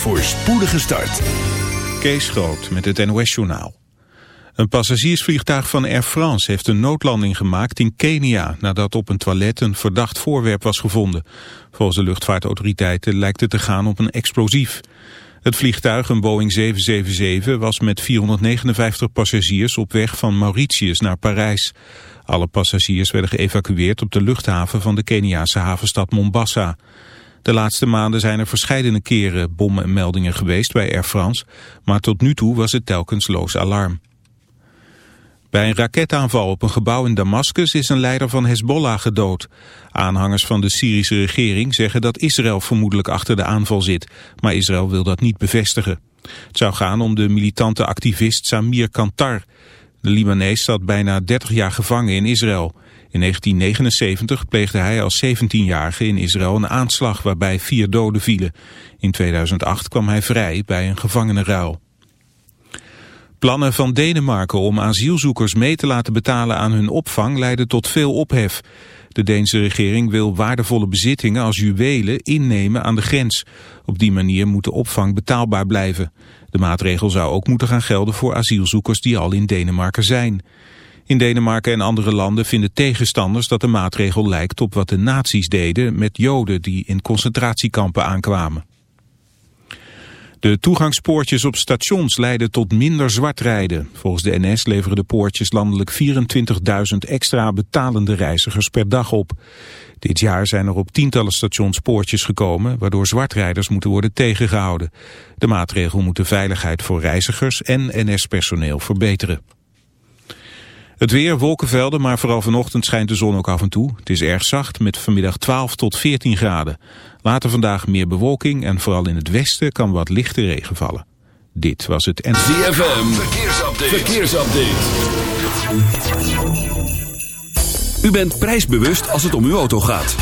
voor spoedige start. Kees Groot met het NOS-journaal. Een passagiersvliegtuig van Air France heeft een noodlanding gemaakt in Kenia... nadat op een toilet een verdacht voorwerp was gevonden. Volgens de luchtvaartautoriteiten lijkt het te gaan op een explosief. Het vliegtuig, een Boeing 777, was met 459 passagiers op weg van Mauritius naar Parijs. Alle passagiers werden geëvacueerd op de luchthaven van de Keniaanse havenstad Mombasa. De laatste maanden zijn er verscheidene keren bommenmeldingen geweest bij Air France, maar tot nu toe was het telkens loos alarm. Bij een raketaanval op een gebouw in Damascus is een leider van Hezbollah gedood. Aanhangers van de Syrische regering zeggen dat Israël vermoedelijk achter de aanval zit, maar Israël wil dat niet bevestigen. Het zou gaan om de militante activist Samir Kantar. De Libanees zat bijna 30 jaar gevangen in Israël. In 1979 pleegde hij als 17-jarige in Israël een aanslag waarbij vier doden vielen. In 2008 kwam hij vrij bij een gevangenenruil. Plannen van Denemarken om asielzoekers mee te laten betalen aan hun opvang leiden tot veel ophef. De Deense regering wil waardevolle bezittingen als juwelen innemen aan de grens. Op die manier moet de opvang betaalbaar blijven. De maatregel zou ook moeten gaan gelden voor asielzoekers die al in Denemarken zijn. In Denemarken en andere landen vinden tegenstanders dat de maatregel lijkt op wat de nazi's deden met joden die in concentratiekampen aankwamen. De toegangspoortjes op stations leiden tot minder zwartrijden. Volgens de NS leveren de poortjes landelijk 24.000 extra betalende reizigers per dag op. Dit jaar zijn er op tientallen stations poortjes gekomen... waardoor zwartrijders moeten worden tegengehouden. De maatregel moet de veiligheid voor reizigers en NS-personeel verbeteren. Het weer, wolkenvelden, maar vooral vanochtend schijnt de zon ook af en toe. Het is erg zacht met vanmiddag 12 tot 14 graden. Later vandaag meer bewolking en vooral in het westen kan wat lichte regen vallen. Dit was het en... ZFM, verkeersupdate. verkeersupdate. U bent prijsbewust als het om uw auto gaat.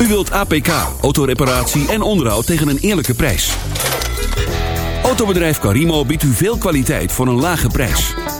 U wilt APK, autoreparatie en onderhoud tegen een eerlijke prijs. Autobedrijf Carimo biedt u veel kwaliteit voor een lage prijs.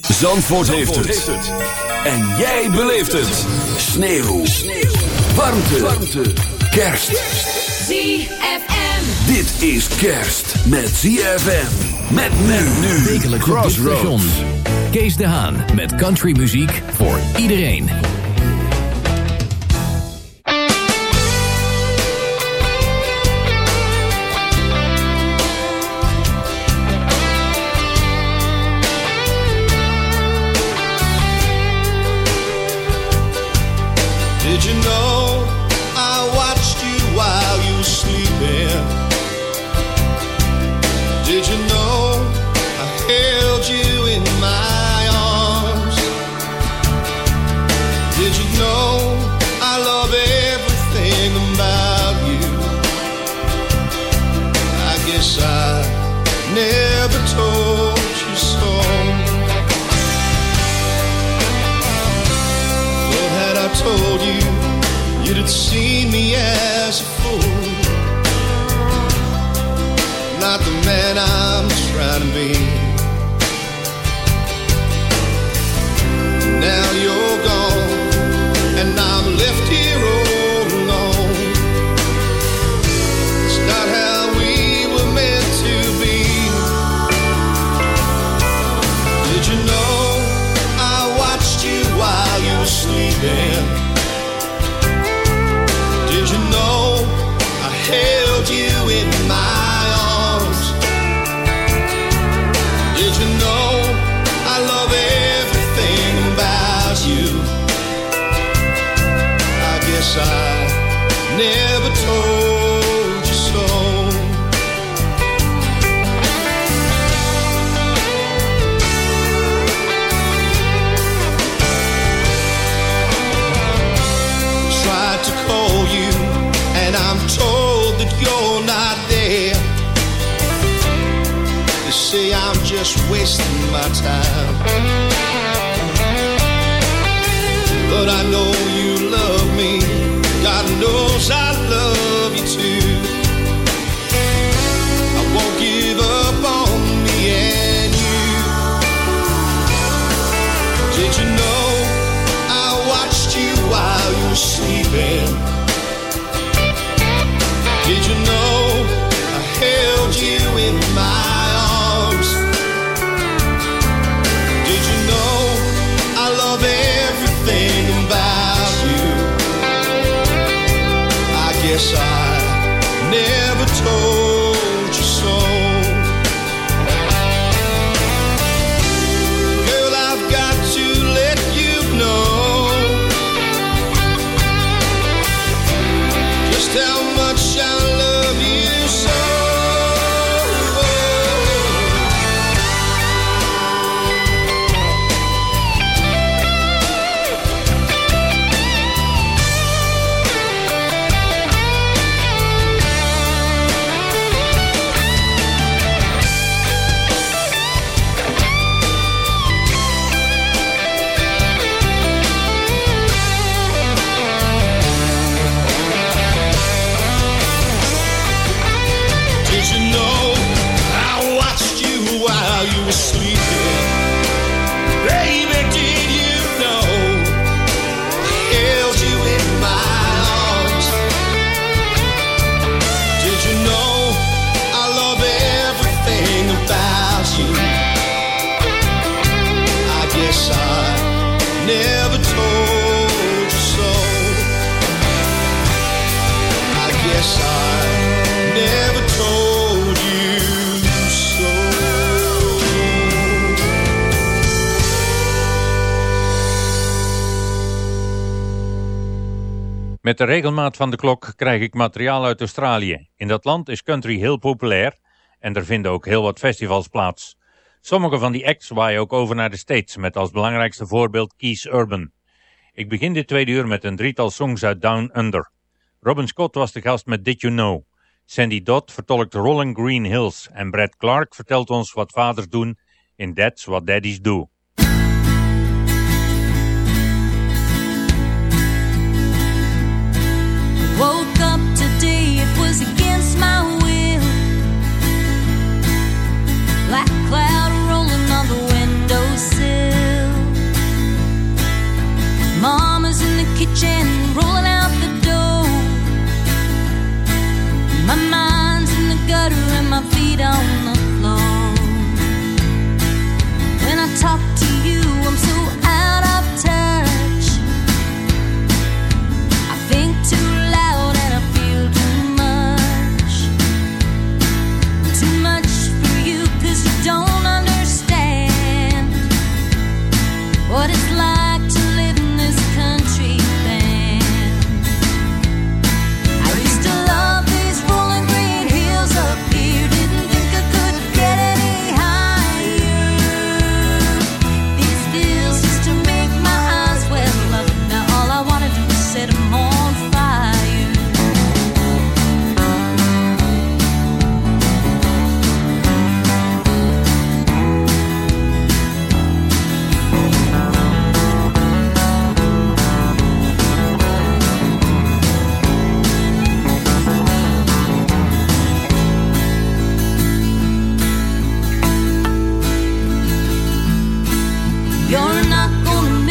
Zandvoort, heeft, het. En jij beleeft het. Sneeuw. Sneeuw. Warmte. Warmte. Kerst. ZFM. Dit is kerst met ZFM. Met men nu. Wekelijks station. Kees de Haan met countrymuziek voor iedereen. Just wasting my time. But I know you love me. God knows I love you too. I won't give up on me and you. Did you know I watched you while you were sleeping? Met de regelmaat van de klok krijg ik materiaal uit Australië. In dat land is country heel populair en er vinden ook heel wat festivals plaats. Sommige van die acts waaien ook over naar de States met als belangrijkste voorbeeld Keys Urban. Ik begin dit tweede uur met een drietal songs uit Down Under. Robin Scott was de gast met Did You Know. Sandy Dodd vertolkt Rolling Green Hills en Brad Clark vertelt ons wat vaders doen in That's What Daddies Do. Kitchen, rolling out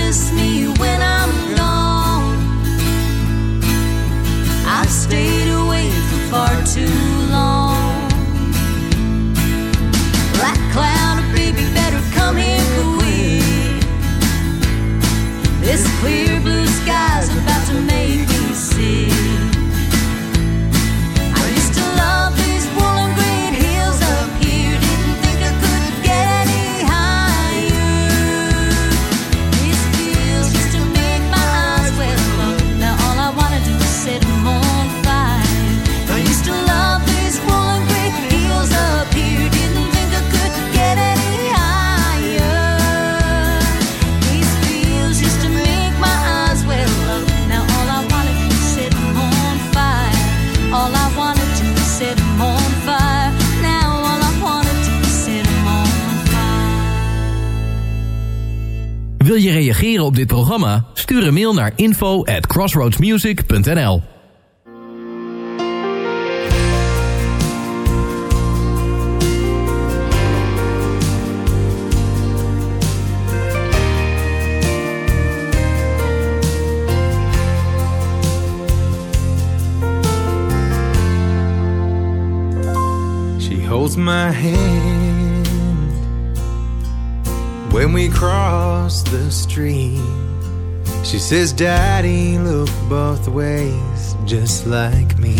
miss me when I'm gone. I've stayed away for far too long. Black cloud, baby, better come here quick. This clear blue sky's je reageren op dit programma? Stuur een mail naar info at crossroadsmusic.nl She holds my hand when we cross the street. She says, Daddy, look both ways, just like me.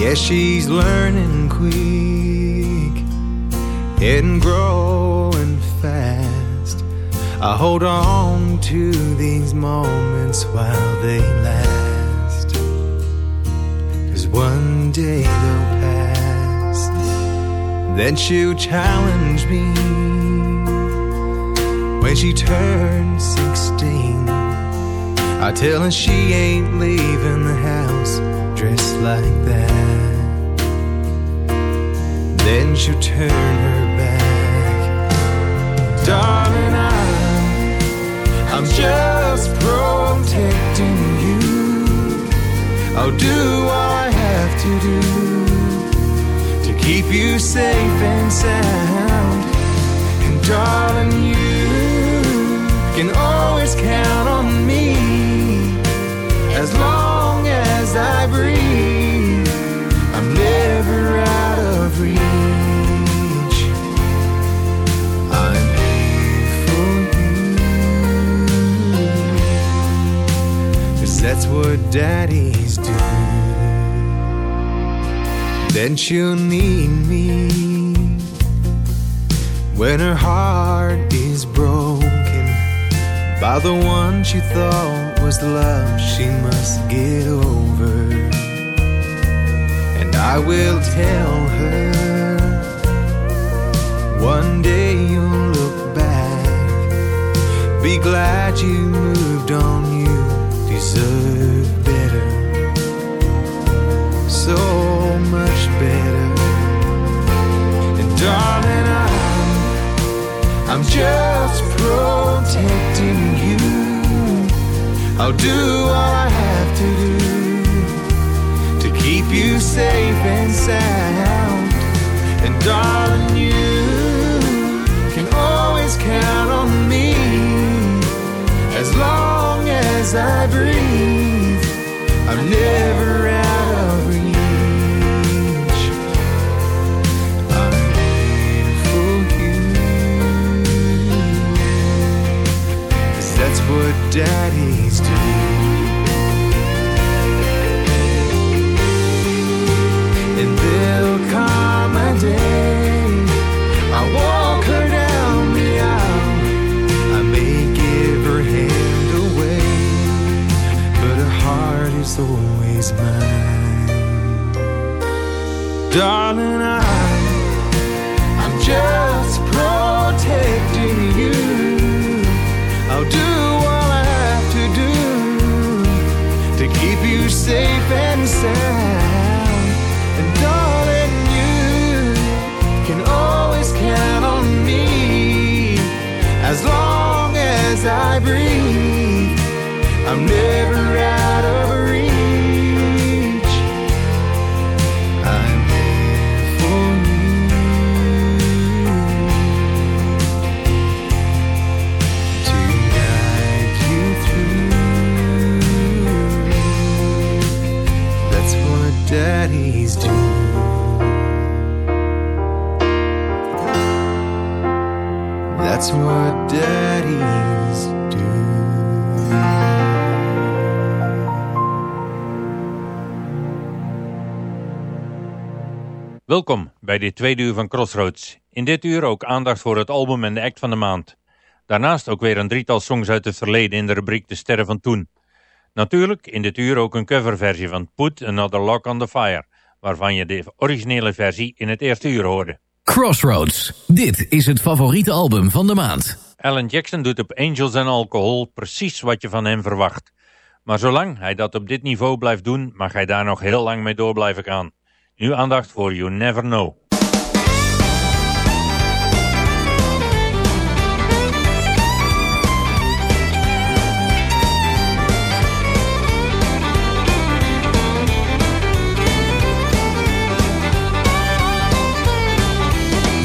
Yeah, she's learning quick and growing fast. I hold on to these moments while they last. Cause one day they'll. Then she'll challenge me when she turns 16. I tell her she ain't leaving the house dressed like that. Then she'll turn her back. Darling, I'm, I'm just protecting you. I'll do all I have to do keep you safe and sound. And darling, you can always count on me as long as I breathe. I'm never out of reach. I'm here for you. Cause that's what daddies Then she'll need me when her heart is broken by the one she thought was love she must get over. And I will tell her one day you'll look back, be glad you moved on, you deserve darling, I'm, I'm just protecting you. I'll do all I have to do to keep you safe and sound. And darling, you can always count on me as long as I breathe. I'm never Welkom bij dit tweede uur van Crossroads. In dit uur ook aandacht voor het album en de act van de maand. Daarnaast ook weer een drietal songs uit het verleden in de rubriek De Sterren van Toen. Natuurlijk in dit uur ook een coverversie van Put Another Lock on the Fire, waarvan je de originele versie in het eerste uur hoorde. Crossroads. Dit is het favoriete album van de maand. Alan Jackson doet op Angels and Alcohol precies wat je van hem verwacht. Maar zolang hij dat op dit niveau blijft doen, mag hij daar nog heel lang mee door blijven gaan. Nu aandacht voor You Never Know.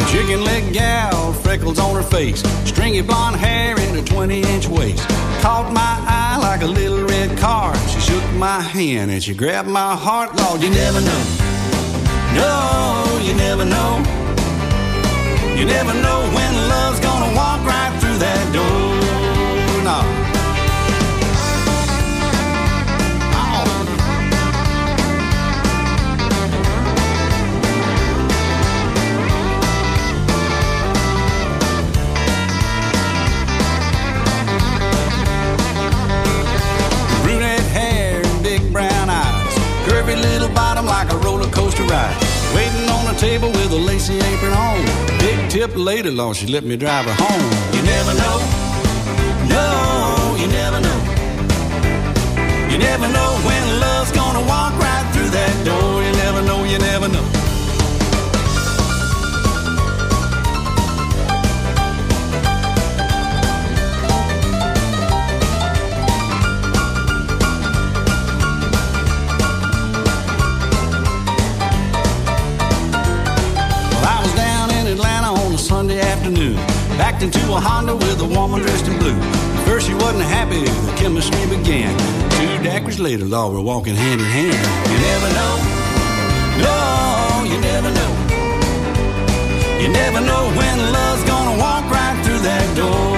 Chicken leg gal, freckles on her face, stringy blonde hair and a 20 inch waist. Caught my eye like a little red car. She shook my hand and she grabbed my heart. Lord, you never know. No, you never know. You never know when love's gonna walk right through that door. No. Brunette hair and big brown eyes. Curvy little bottom like a roller coaster ride. Table with a lacy apron on. Big tip lady, Lord, she let me drive her home. You never know. No, you never know. You never know when love's gonna walk right into a Honda with a woman dressed in blue. First she wasn't happy, the chemistry began. Two daiquiris later, Lord, we're walking hand in hand. You never know. No, you never know. You never know when love's gonna walk right through that door.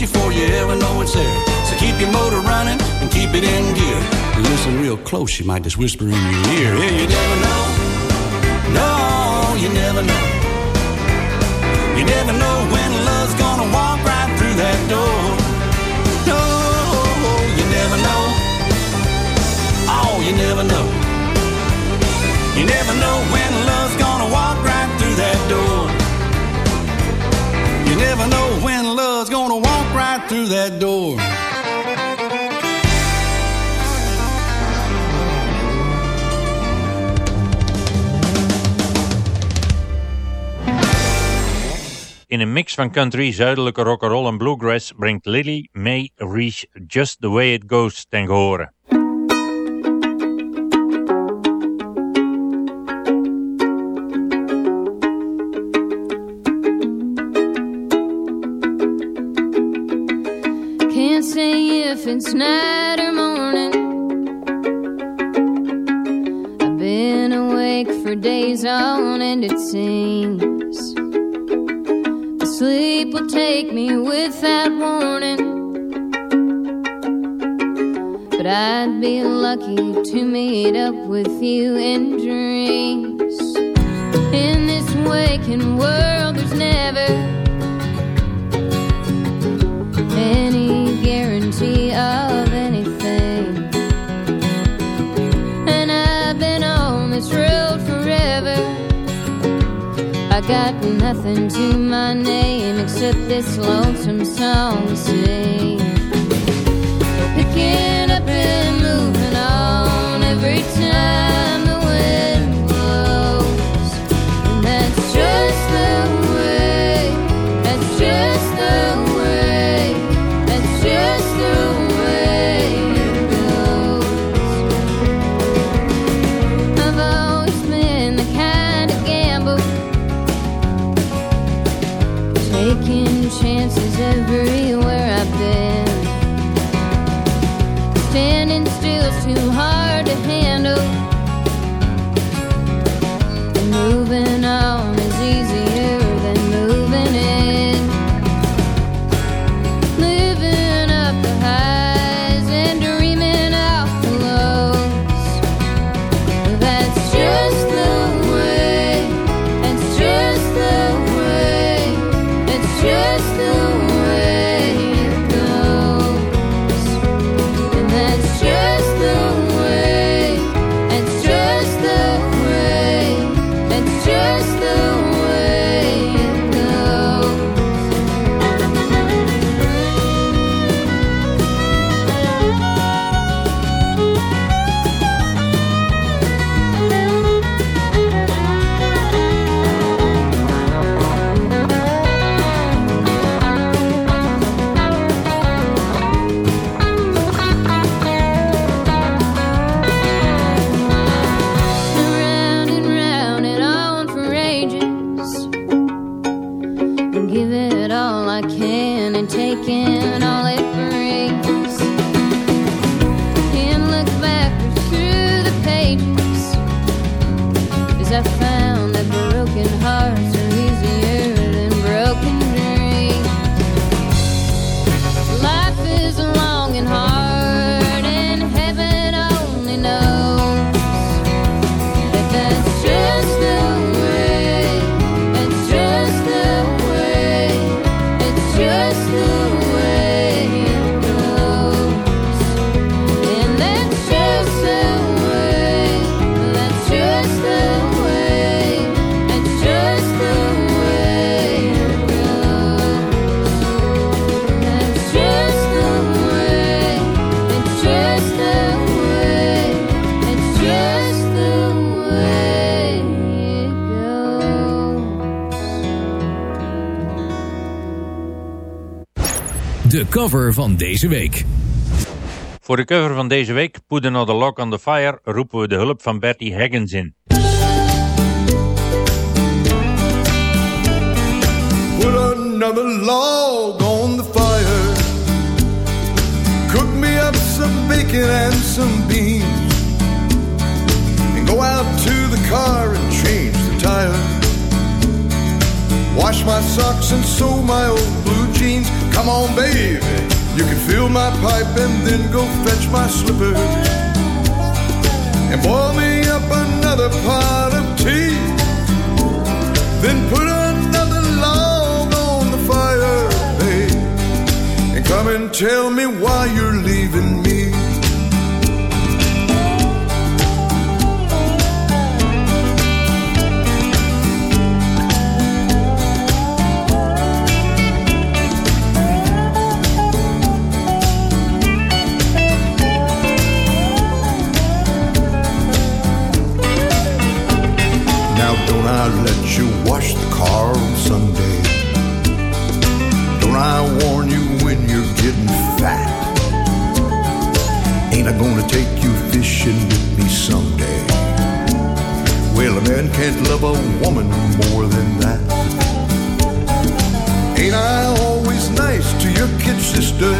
You before you ever know it's there. So keep your motor running and keep it in gear. Listen real close, she might just whisper in your ear. Yeah, you never know. In een mix van country, zuidelijke rock'n'roll en bluegrass brengt Lily May Reach Just The Way It Goes ten gehore. If it's night or morning. I've been awake for days on end, it seems. The sleep will take me without warning. But I'd be lucky to meet up with you in dreams. In this waking world, there's never I got nothing to my name except this lonesome song to sing. Picking up and moving on every time the wind De cover van deze week. Voor de cover van deze week, Put Another Lock on the Fire, roepen we de hulp van Bertie Higgins in. Put another log on the fire. Cook me up some bacon and some beans. And go out to the car and change the tire. Wash my socks and sew my old blue jeans. Come on, baby. You can fill my pipe and then go fetch my slippers. And boil me up another pot of tea. Then put another log on the fire, babe. And come and tell me why you're leaving me. Don't I let you wash the car on Sunday? Don't I warn you when you're getting fat? Ain't I gonna take you fishing with me someday? Well, a man can't love a woman more than that. Ain't I always nice to your kid sister?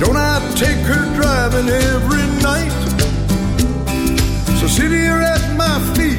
Don't I take her driving every night? So sit here at my feet,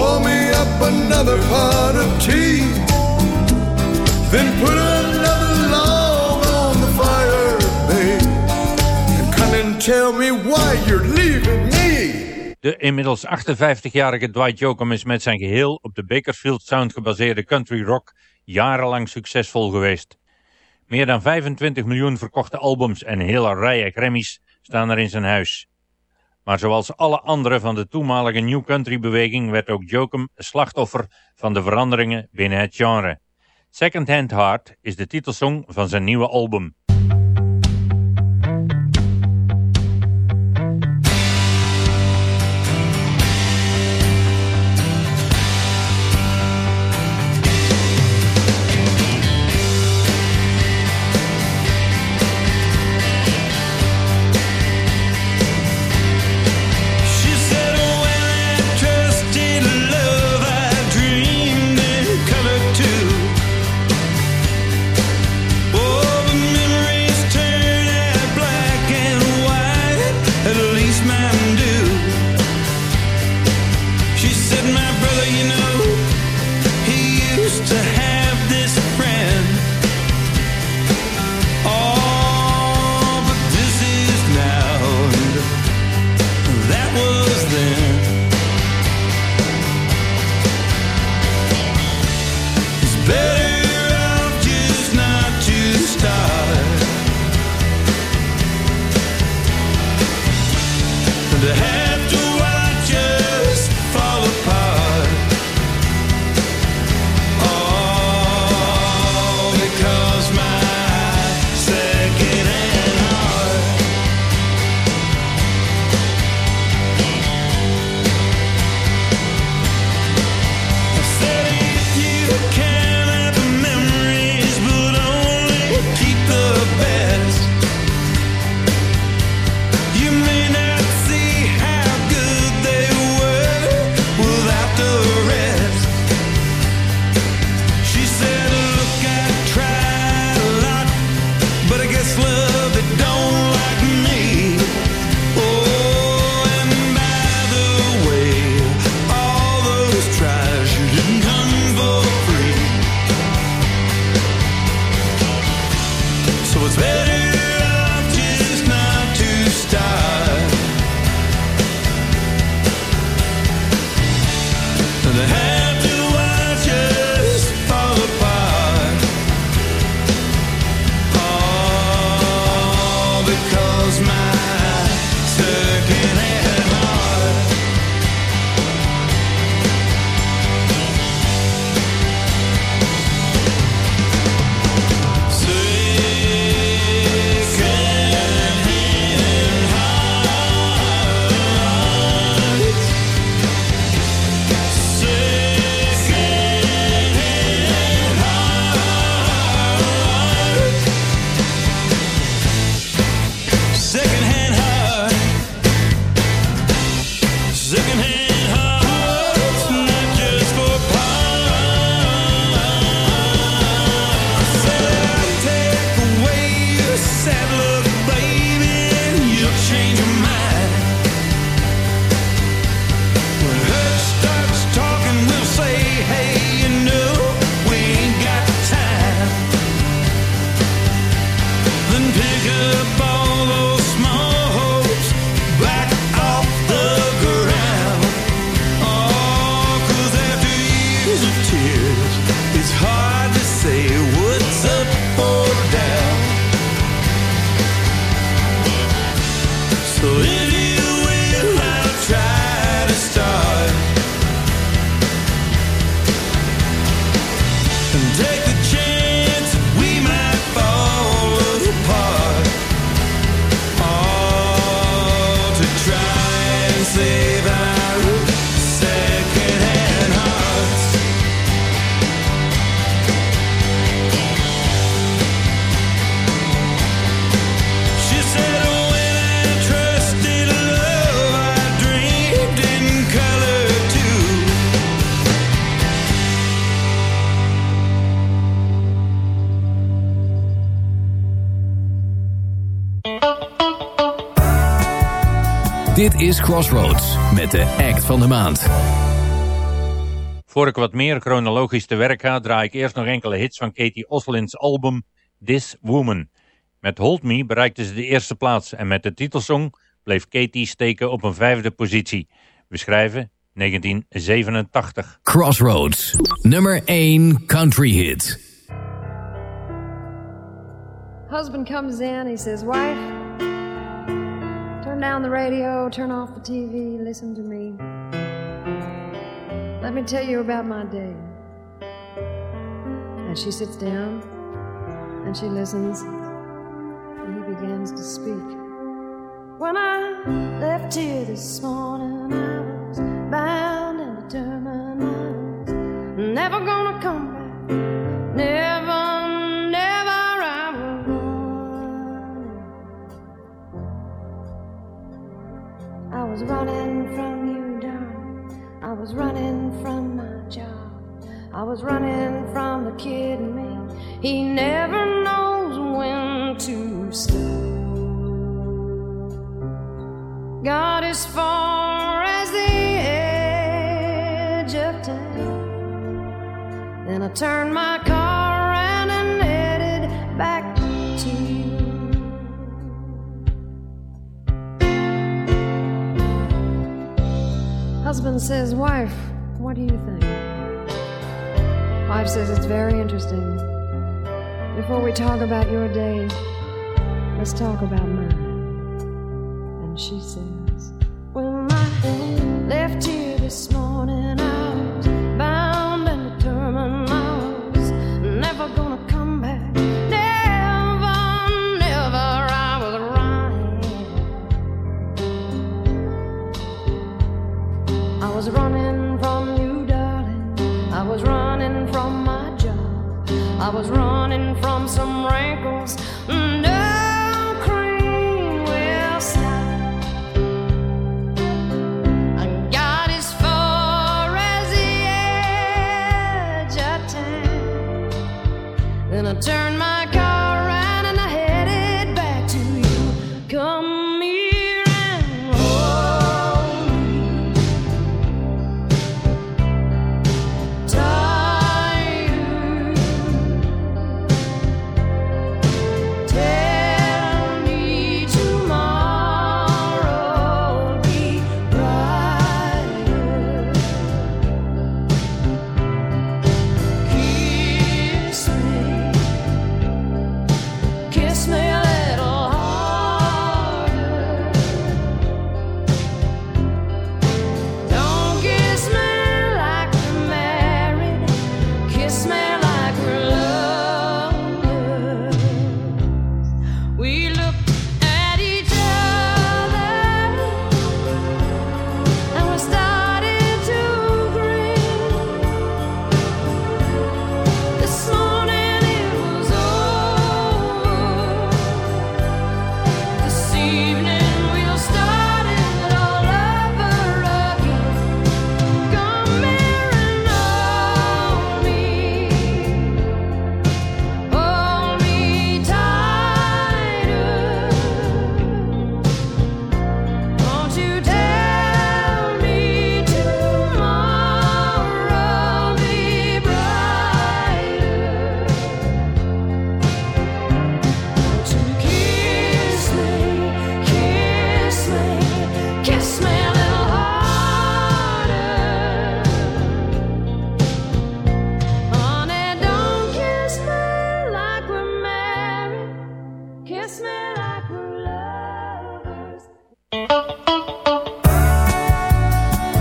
Boil me up another pot of tea. Then put another log on the fire, babe. And come and tell me why you're leaving me. De inmiddels 58-jarige Dwight Yoakam is met zijn geheel op de Bakersfield Sound gebaseerde country rock jarenlang succesvol geweest. Meer dan 25 miljoen verkochte albums en hele rijen Grammys staan er in zijn huis. Maar zoals alle anderen van de toenmalige New Country beweging werd ook Jokum slachtoffer van de veranderingen binnen het genre. Second Hand Heart is de titelsong van zijn nieuwe album. Is Crossroads met de act van de maand. Voor ik wat meer chronologisch te werk ga, draai ik eerst nog enkele hits van Katie Oslin's album This Woman. Met Hold Me bereikte ze de eerste plaats en met de titelsong bleef Katie steken op een vijfde positie. We schrijven 1987. Crossroads, nummer 1 country hit. Husband comes in, he says, Wife, turn down the radio, turn off the TV, listen to me. Let me tell you about my day. And she sits down and she listens, and he begins to speak. When I left here this morning, I was bound and determined I was never gonna come back. Never, was running from you, darling. I was running from my job. I was running from the kid in me. He never knows when to stop. Got as far as the edge of town. Then I turned my car Husband says, Wife, what do you think? Wife says, It's very interesting. Before we talk about your day, let's talk about mine. And she says, When I left here this morning, was running from some rankles. No mm.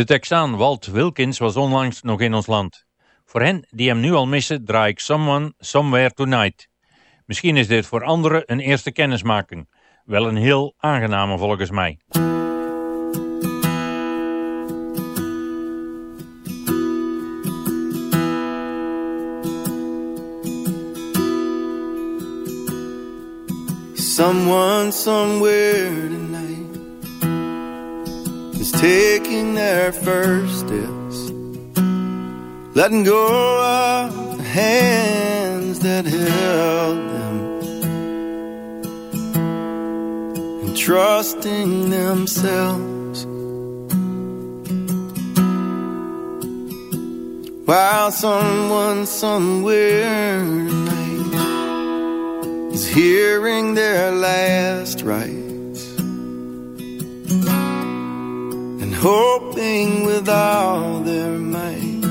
De Texaan Walt Wilkins was onlangs nog in ons land. Voor hen die hem nu al missen draai ik Someone Somewhere Tonight. Misschien is dit voor anderen een eerste kennismaking. Wel een heel aangename volgens mij. Someone somewhere is taking their first steps, letting go of the hands that held them, and trusting themselves. While someone somewhere tonight is hearing their last rites hoping with all their might.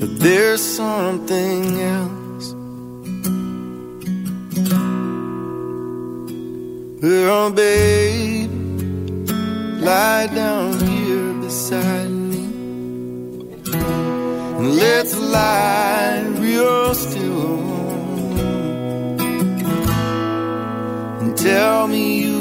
That there's something else. Oh, well, babe, lie down here beside me. And let's lie real still. And tell me you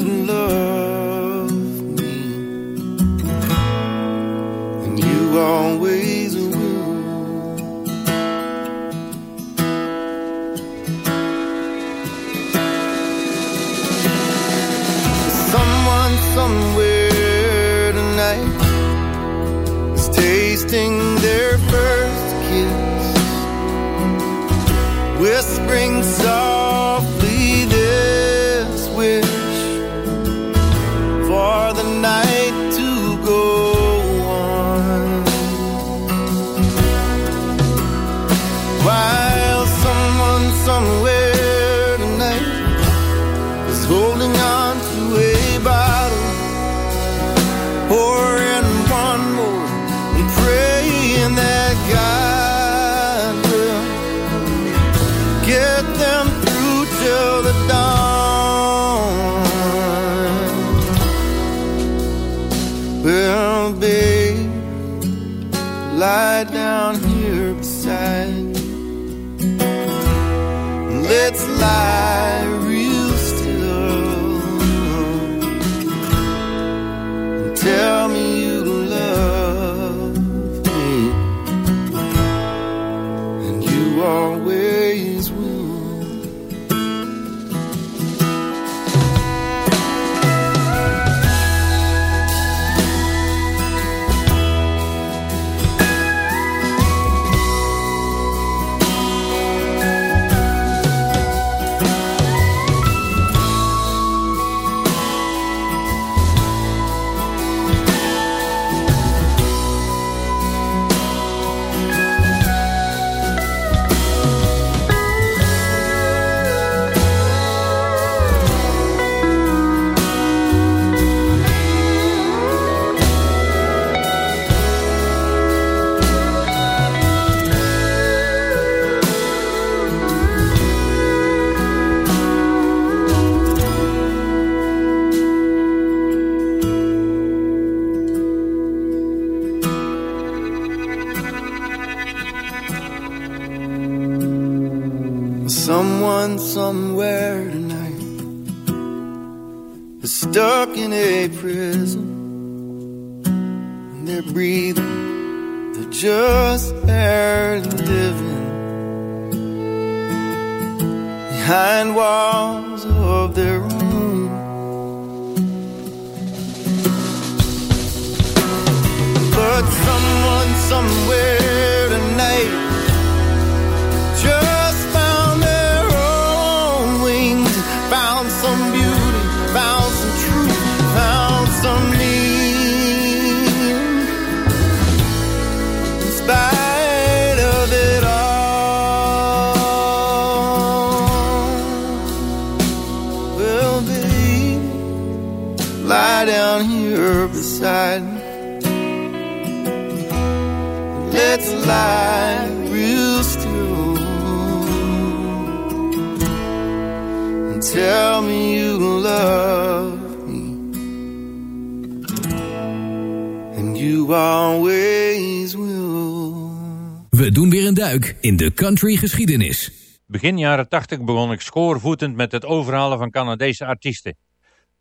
geschiedenis. Begin jaren 80 begon ik schoorvoetend met het overhalen van Canadese artiesten.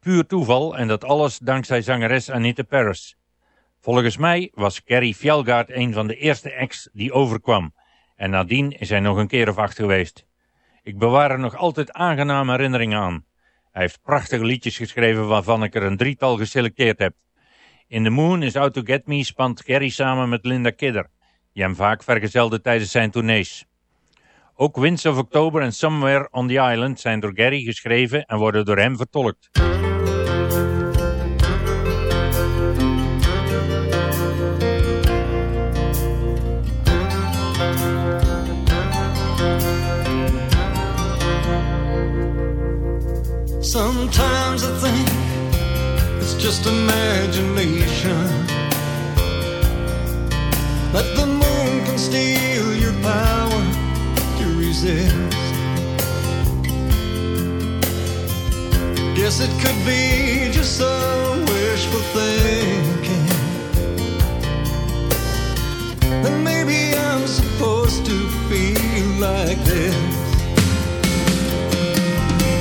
Puur toeval en dat alles dankzij zangeres Anita Paris. Volgens mij was Carrie Fjellgaard een van de eerste acts die overkwam. En nadien is hij nog een keer of acht geweest. Ik bewaar er nog altijd aangename herinneringen aan. Hij heeft prachtige liedjes geschreven waarvan ik er een drietal geselecteerd heb. In The Moon is Out to Get Me spant Carrie samen met Linda Kidder, die hem vaak vergezelde tijdens zijn tournees. Ook Winds of October en Somewhere on the Island zijn door Gary geschreven en worden door hem vertolkt. Sometimes it's just imagination. The moon can steal to resist. Guess it could be just some wishful thinking. That maybe I'm supposed to feel like this.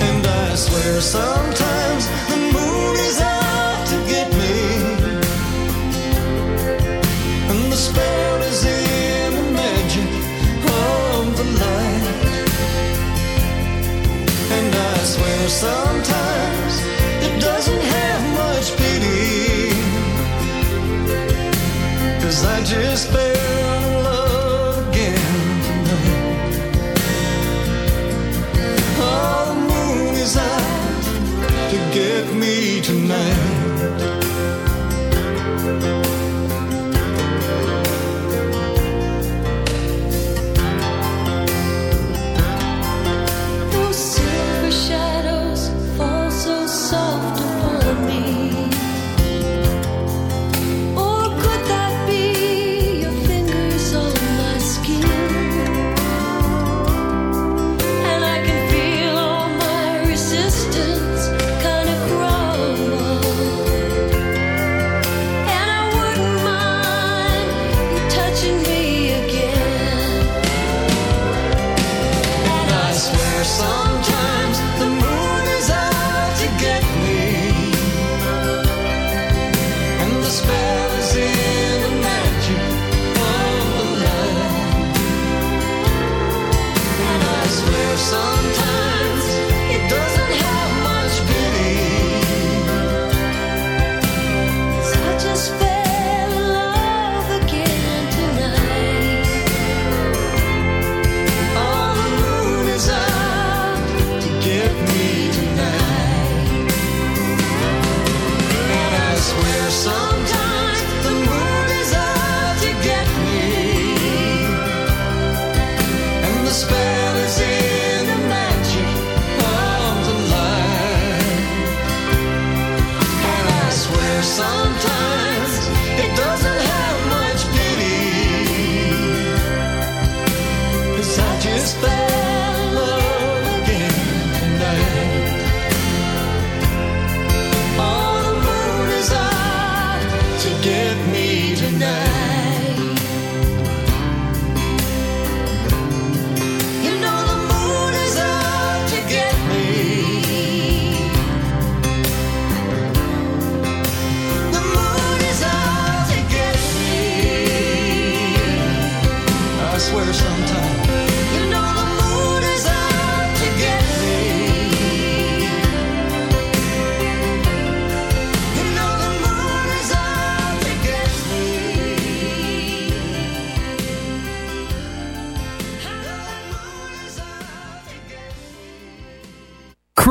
And I swear sometimes the moon is out sometimes it doesn't have much pity. Cause I just fell in love again tonight. Oh, the moon is out to get me tonight.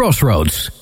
Crossroads.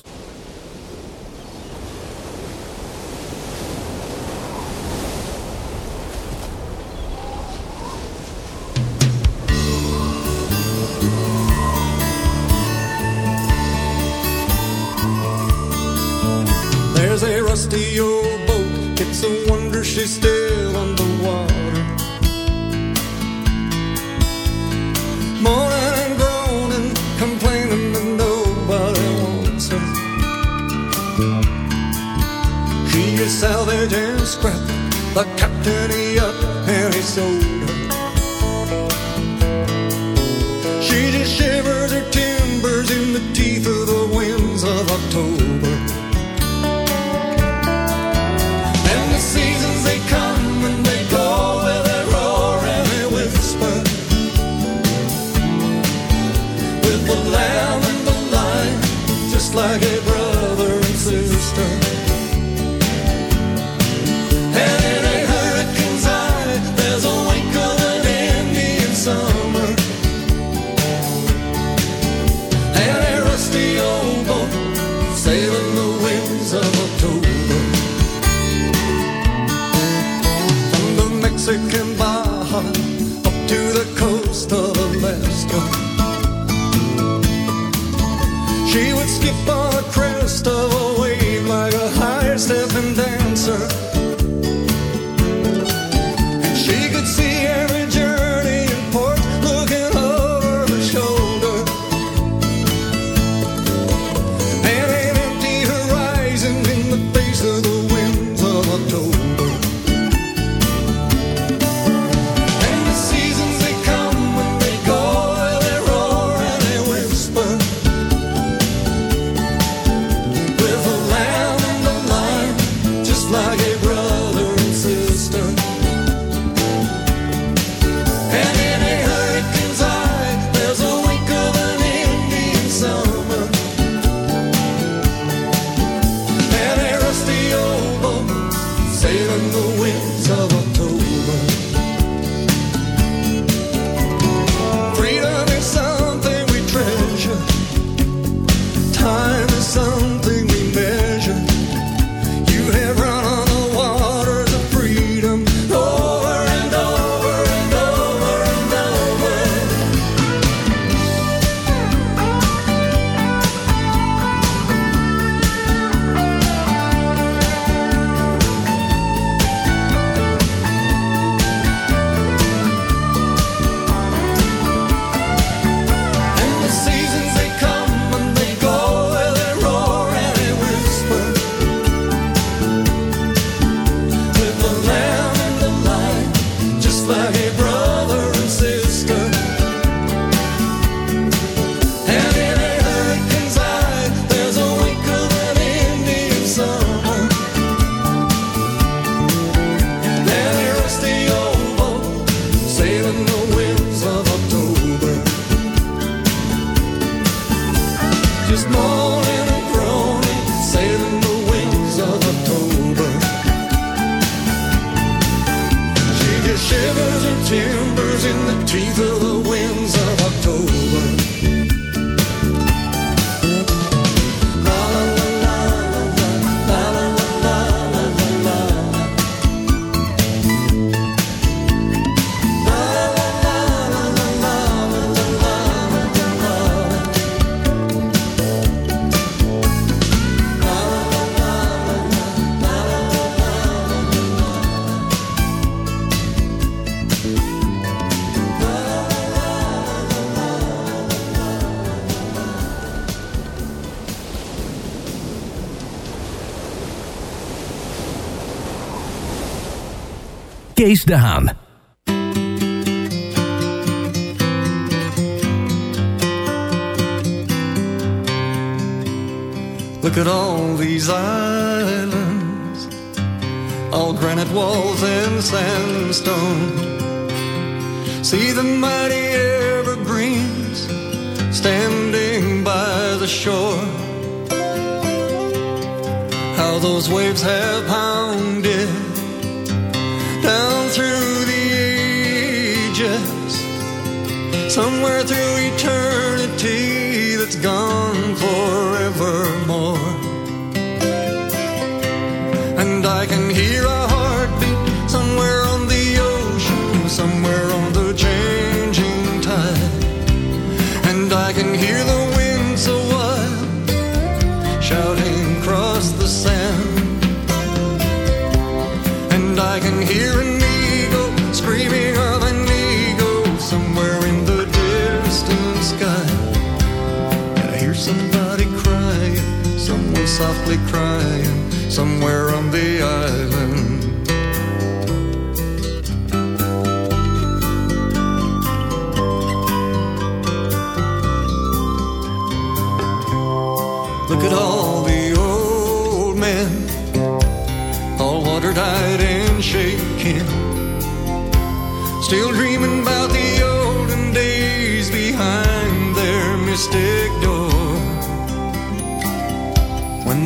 She would skip on. Chase Daan. Look at all these islands, all granite walls and sandstone. See the mighty evergreens standing by the shore. How those waves have pounded through the ages, somewhere through eternity that's gone forevermore. And I can hear a heartbeat somewhere on the ocean, somewhere on the changing tide. And I can hear the softly crying somewhere on the island. Look at all the old men, all water eyed and shaking, still dreaming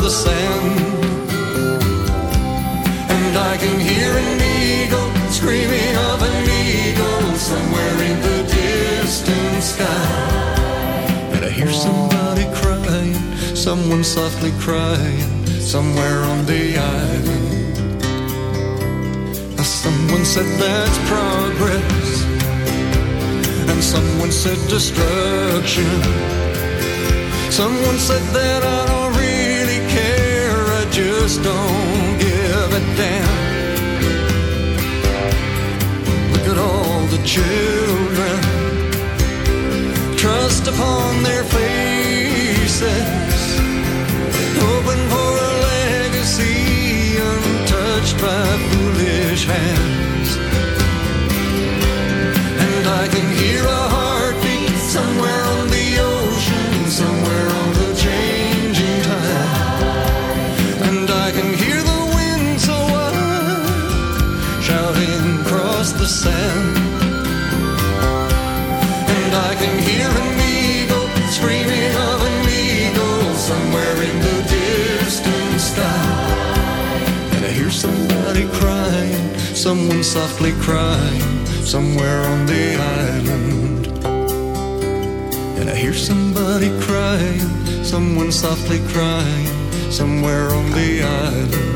the sand. And I can hear an eagle screaming of an eagle somewhere in the distant sky. And I hear somebody crying, someone softly crying, somewhere on the island. Someone said that's progress, and someone said destruction. Someone said that I just don't give a damn. Look at all the children, trust upon their faces, sand. And I can hear an eagle screaming of an eagle somewhere in the distant sky. And I hear somebody crying, someone softly crying, somewhere on the island. And I hear somebody crying, someone softly crying, somewhere on the island.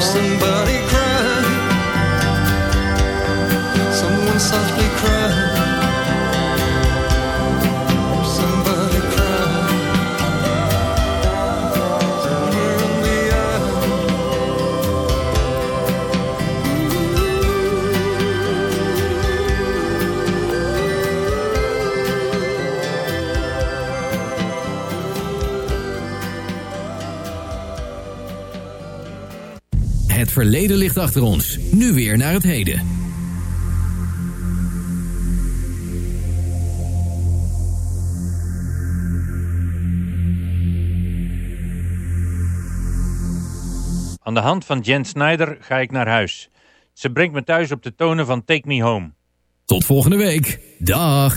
somebody crying. Someone softly crying. Verleden ligt achter ons. Nu weer naar het heden. Aan de hand van Jen Snyder ga ik naar huis. Ze brengt me thuis op de tonen van Take Me Home. Tot volgende week. Dag.